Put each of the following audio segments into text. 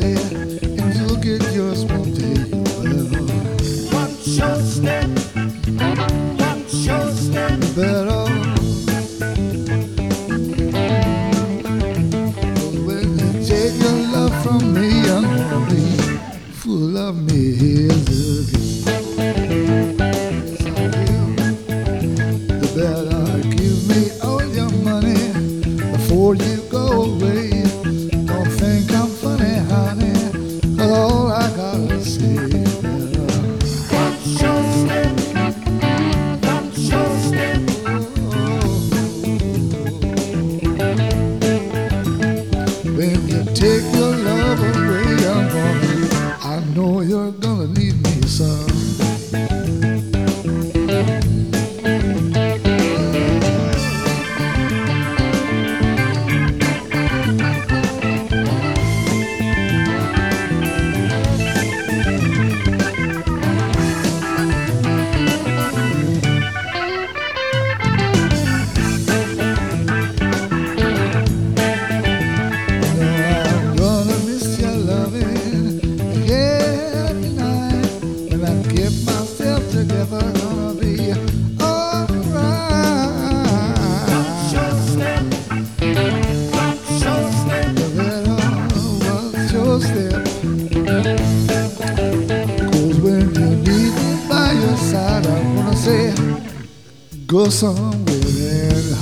and you'll get yours one day. Well, watch your step, watch your step. Better. When you take your love from me, I'm gonna be full of me. take your love away, I'm I know you're gonna need me, some. by your side, I wanna say, go somewhere.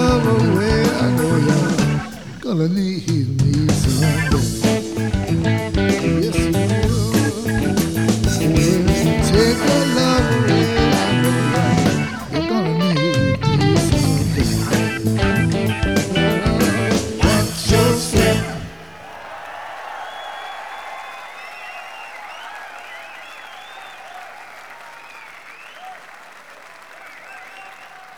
I know you're gonna need me someday.